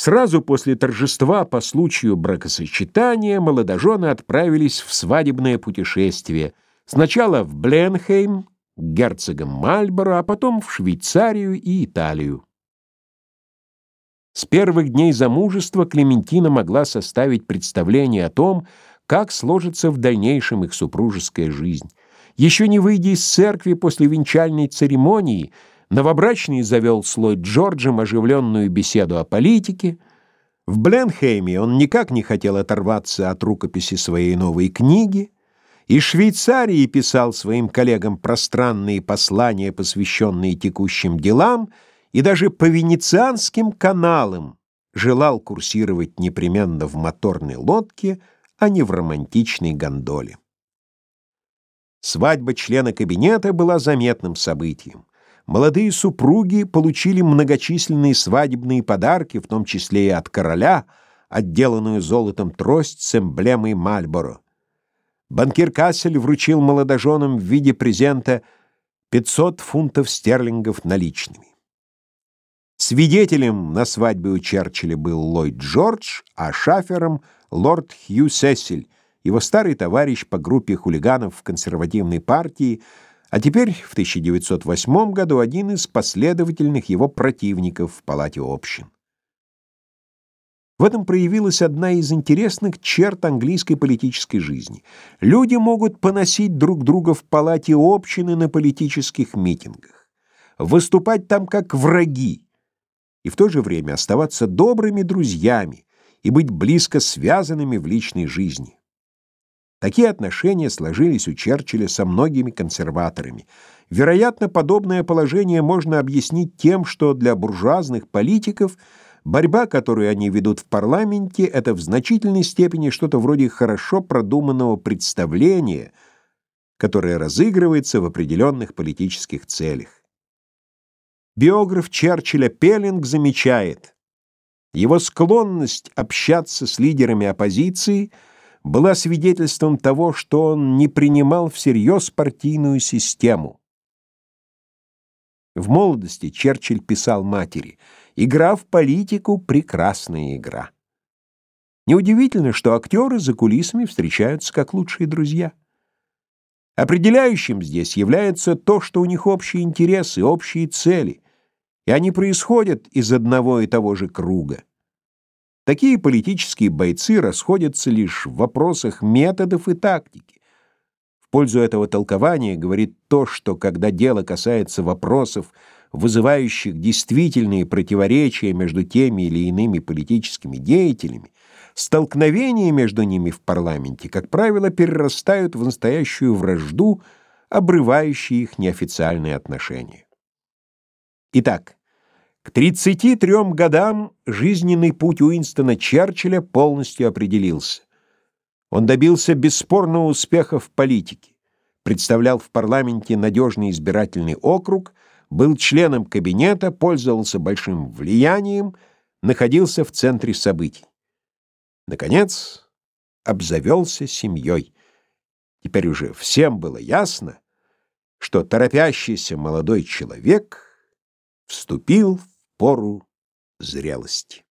Сразу после торжества по случаю бракосочетания молодожены отправились в свадебное путешествие. Сначала в Бленхейм, к герцогам Мальборо, а потом в Швейцарию и Италию. С первых дней замужества Клементина могла составить представление о том, как сложится в дальнейшем их супружеская жизнь. Еще не выйдя из церкви после венчальной церемонии, новобрачный завел с Ллойд Джорджем оживленную беседу о политике. В Бленхейме он никак не хотел оторваться от рукописи своей новой книги. Из Швейцарии писал своим коллегам пространные послания, посвященные текущим делам, и даже по венецианским каналам желал курсировать непременно в моторной лодке, а не в романтичной гондоле. Свадьба члена кабинета была заметным событием. Молодые супруги получили многочисленные свадебные подарки, в том числе и от короля, отделанную золотом трость с эмблемой Мальборо. Банкир Кассель вручил молодоженам в виде презента 500 фунтов стерлингов наличными. Свидетелем на свадьбе у Черчилля был Ллойд Джордж, а шафером — лорд Хью Сесиль, его старый товарищ по группе хулиганов в консервативной партии, а теперь, в 1908 году, один из последовательных его противников в Палате общин. В этом проявилась одна из интересных черт английской политической жизни. Люди могут поносить друг друга в Палате общины на политических митингах, выступать там как враги, и в то же время оставаться добрыми друзьями, и быть близко связанными в личной жизни. Такие отношения сложились у Черчилля со многими консерваторами. Вероятно, подобное положение можно объяснить тем, что для буржуазных политиков борьба, которую они ведут в парламенте, это в значительной степени что-то вроде хорошо продуманного представления, которое разыгрывается в определенных политических целях. Биограф Черчилля Пеллинг замечает, его склонность общаться с лидерами оппозиции была свидетельством того, что он не принимал всерьез партийную систему. В молодости Черчилль писал матери «Игра в политику — прекрасная игра». Неудивительно, что актеры за кулисами встречаются как лучшие друзья. Определяющим здесь является то, что у них общие интересы, общие цели — и они происходят из одного и того же круга. Такие политические бойцы расходятся лишь в вопросах методов и тактики. В пользу этого толкования говорит то, что когда дело касается вопросов, вызывающих действительные противоречия между теми или иными политическими деятелями, столкновения между ними в парламенте, как правило, перерастают в настоящую вражду, обрывающие их неофициальные отношения. Итак, к 33 годам жизненный путь Уинстона Черчилля полностью определился. Он добился бесспорного успеха в политике, представлял в парламенте надежный избирательный округ, был членом кабинета, пользовался большим влиянием, находился в центре событий. Наконец, обзавелся семьей. Теперь уже всем было ясно, что торопящийся молодой человек — вступил в пору зрелости.